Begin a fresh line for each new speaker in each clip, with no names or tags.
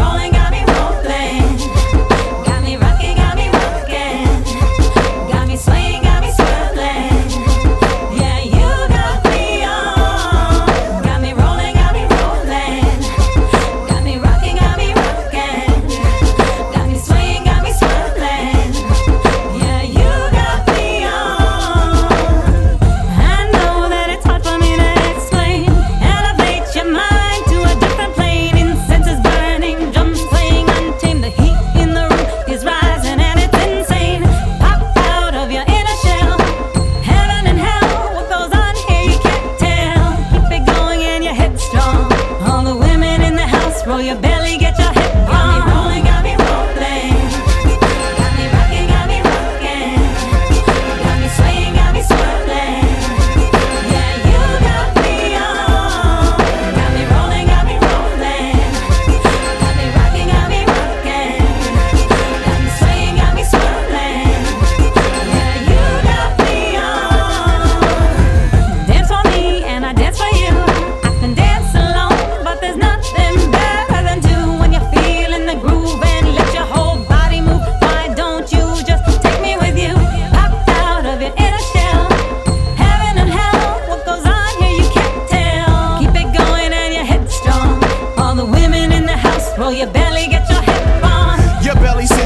rolling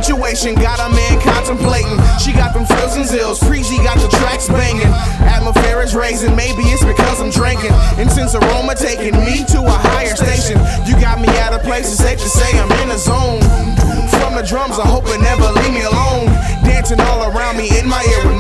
situation got a man contemplating. She got them frozen zills, Preezee got the tracks banging. Atmosphere is raising, maybe it's because I'm drinking. Intense aroma taking me to a higher station. You got me out of place, it's safe to say I'm in a zone. From the drums, I hope it never leave me alone. Dancing all around me in my ear.